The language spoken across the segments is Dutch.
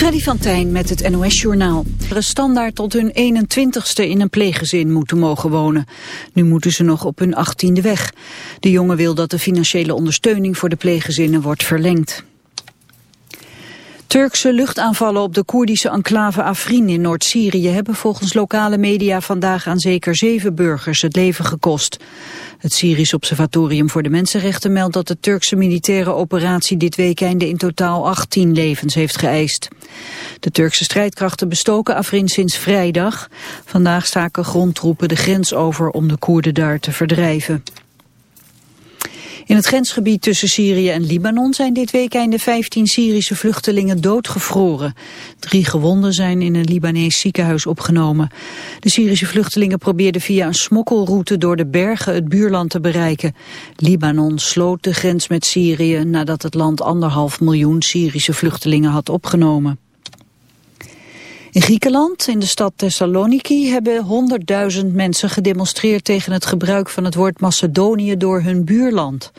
Freddy van Tijn met het NOS-journaal. Standaard tot hun 21ste in een pleeggezin moeten mogen wonen. Nu moeten ze nog op hun 18e weg. De jongen wil dat de financiële ondersteuning voor de pleeggezinnen wordt verlengd. Turkse luchtaanvallen op de Koerdische enclave Afrin in Noord-Syrië hebben volgens lokale media vandaag aan zeker zeven burgers het leven gekost. Het Syrisch Observatorium voor de Mensenrechten meldt dat de Turkse militaire operatie dit weekende in totaal 18 levens heeft geëist. De Turkse strijdkrachten bestoken Afrin sinds vrijdag. Vandaag staken grondtroepen de grens over om de Koerden daar te verdrijven. In het grensgebied tussen Syrië en Libanon zijn dit weekende 15 Syrische vluchtelingen doodgevroren. Drie gewonden zijn in een Libanees ziekenhuis opgenomen. De Syrische vluchtelingen probeerden via een smokkelroute door de bergen het buurland te bereiken. Libanon sloot de grens met Syrië nadat het land anderhalf miljoen Syrische vluchtelingen had opgenomen. In Griekenland, in de stad Thessaloniki, hebben 100.000 mensen gedemonstreerd tegen het gebruik van het woord Macedonië door hun buurland.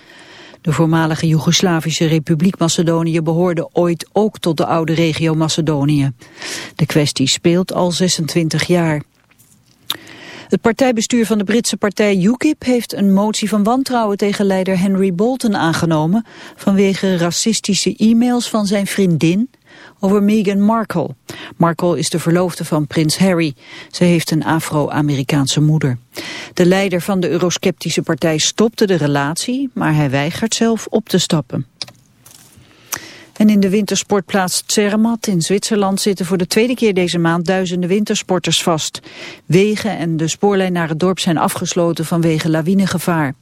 De voormalige Joegoslavische Republiek Macedonië behoorde ooit ook tot de oude regio Macedonië. De kwestie speelt al 26 jaar. Het partijbestuur van de Britse partij UKIP heeft een motie van wantrouwen tegen leider Henry Bolton aangenomen vanwege racistische e-mails van zijn vriendin over Meghan Markle. Markle is de verloofde van prins Harry. Ze heeft een Afro-Amerikaanse moeder. De leider van de eurosceptische partij stopte de relatie, maar hij weigert zelf op te stappen. En in de wintersportplaats Zermatt in Zwitserland zitten voor de tweede keer deze maand duizenden wintersporters vast. Wegen en de spoorlijn naar het dorp zijn afgesloten vanwege lawinegevaar.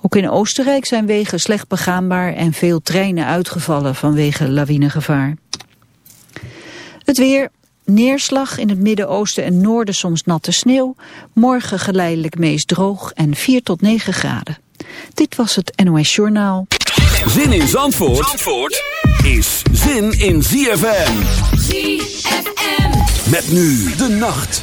Ook in Oostenrijk zijn wegen slecht begaanbaar en veel treinen uitgevallen vanwege lawinegevaar. Het weer, neerslag in het Midden-Oosten en Noorden soms natte sneeuw. Morgen geleidelijk meest droog en 4 tot 9 graden. Dit was het NOS Journaal. Zin in Zandvoort, Zandvoort is zin in ZFM. ZFM. Met nu de nacht.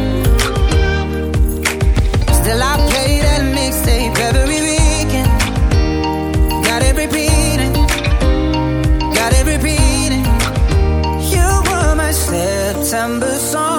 December song.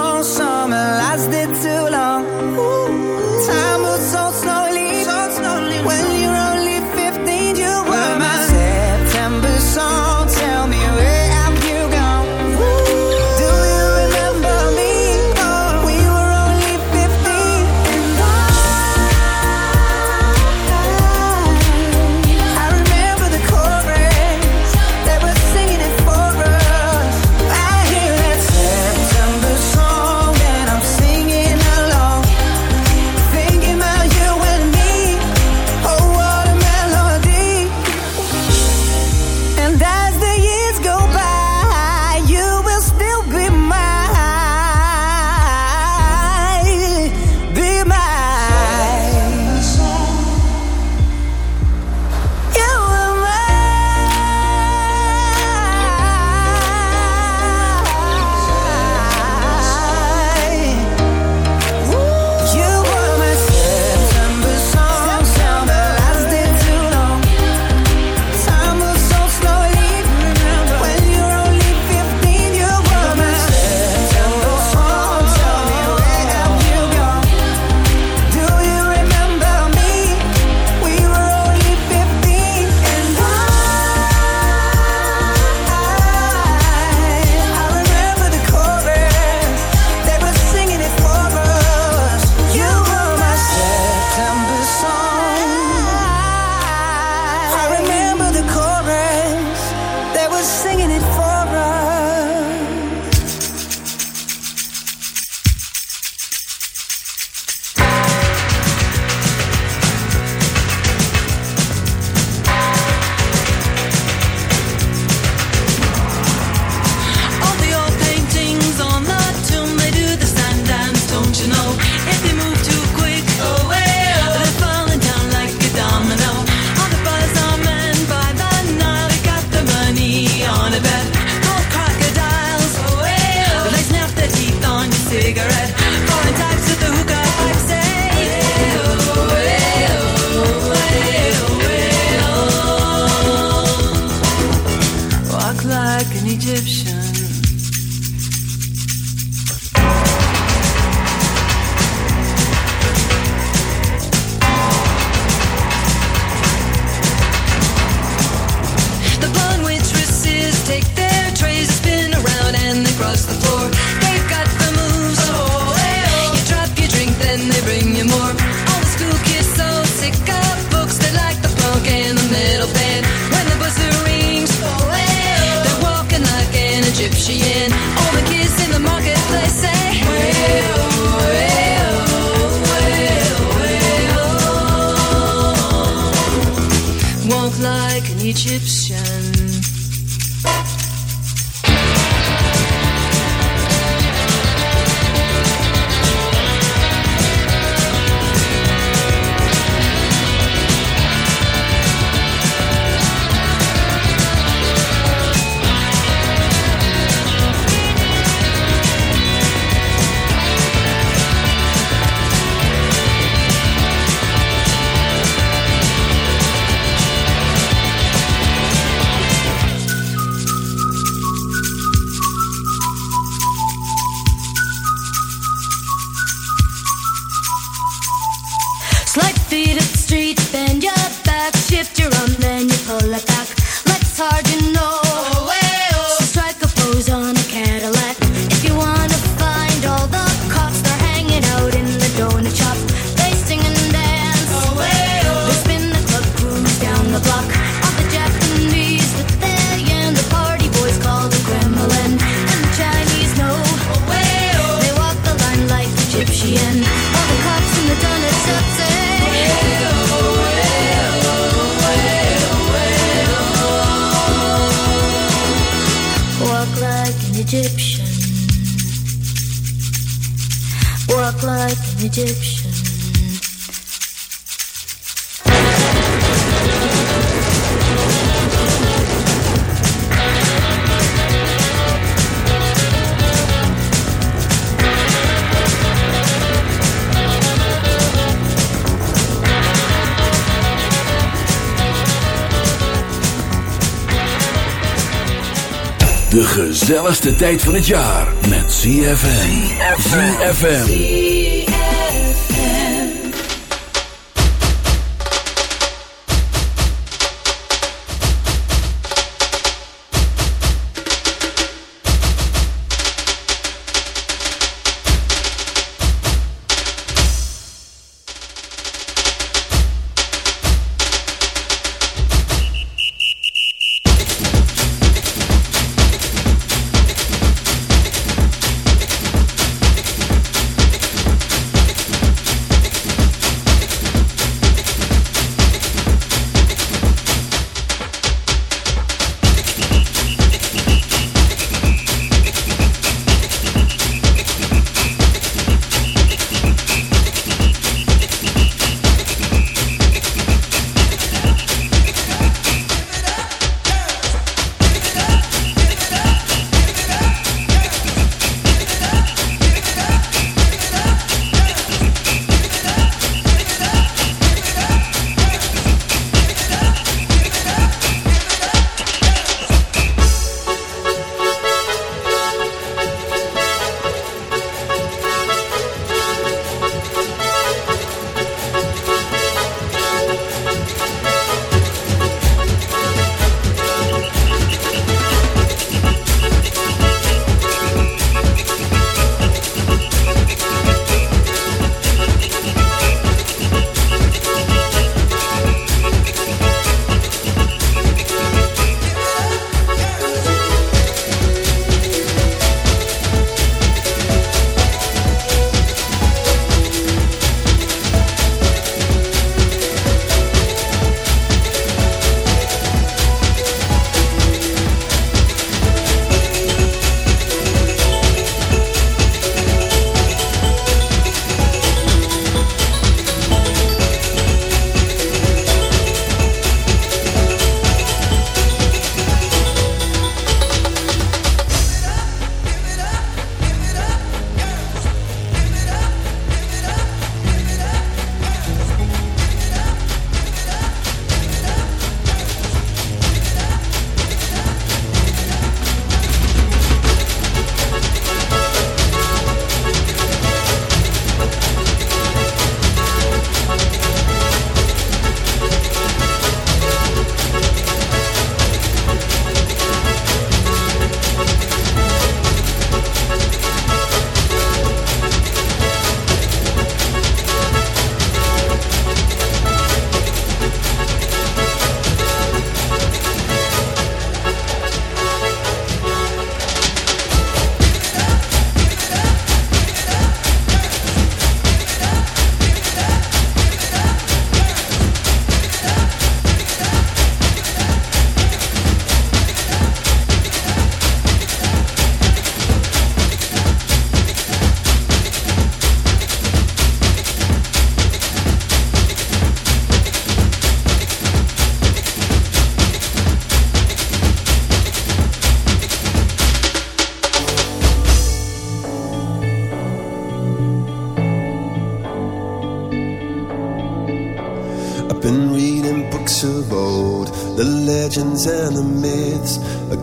Egyptian. Like an Egyptian. De gezelligste tijd van het jaar met ZFM. ZFM.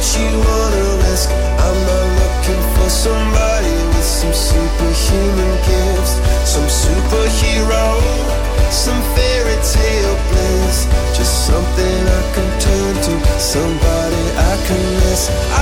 Much you wanna risk? I'm not looking for somebody with some superhuman gifts, some superhero, some fairy tale bliss. Just something I can turn to, somebody I can miss. I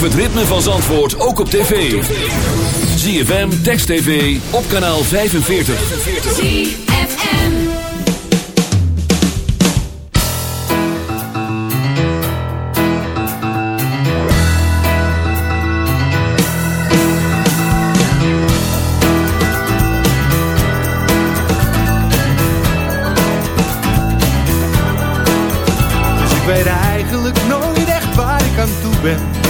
Beleef het ritme van Zandvoort ook op tv. ZFM, Text TV, op kanaal 45. ZFM. Dus ik weet eigenlijk nooit echt waar ik aan toe ben.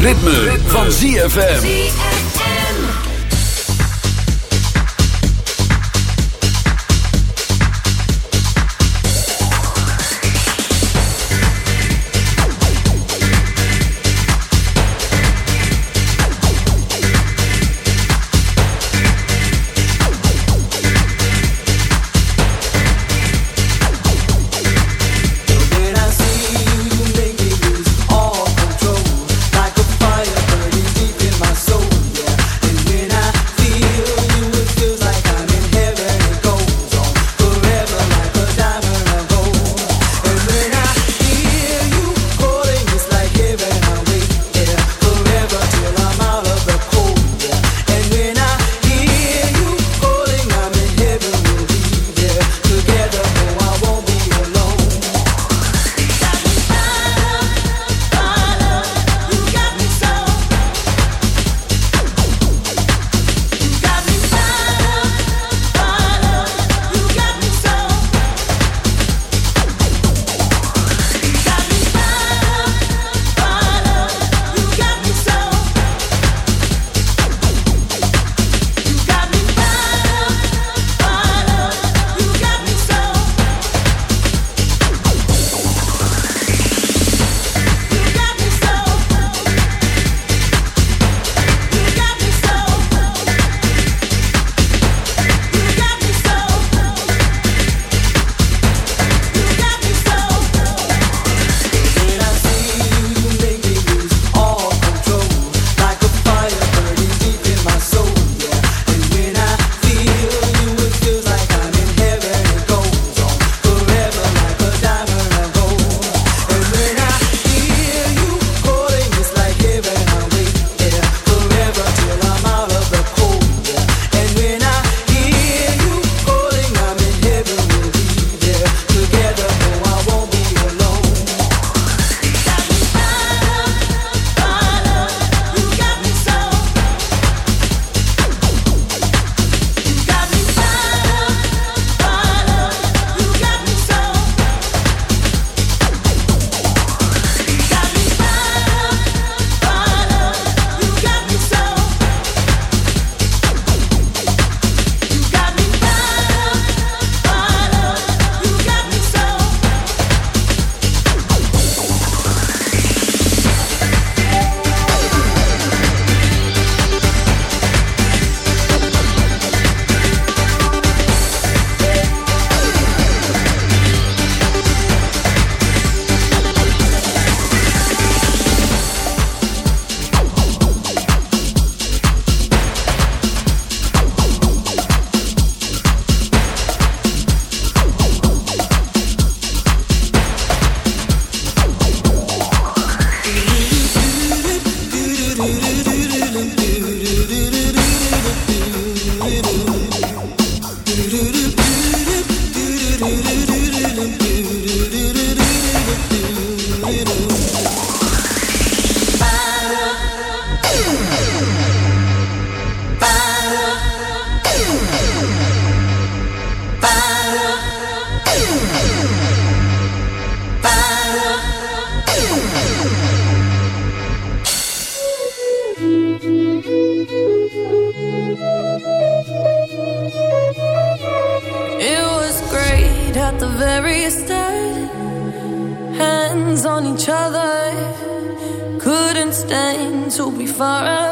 ritme, van ZFM. far away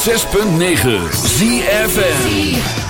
106.9 ZFM.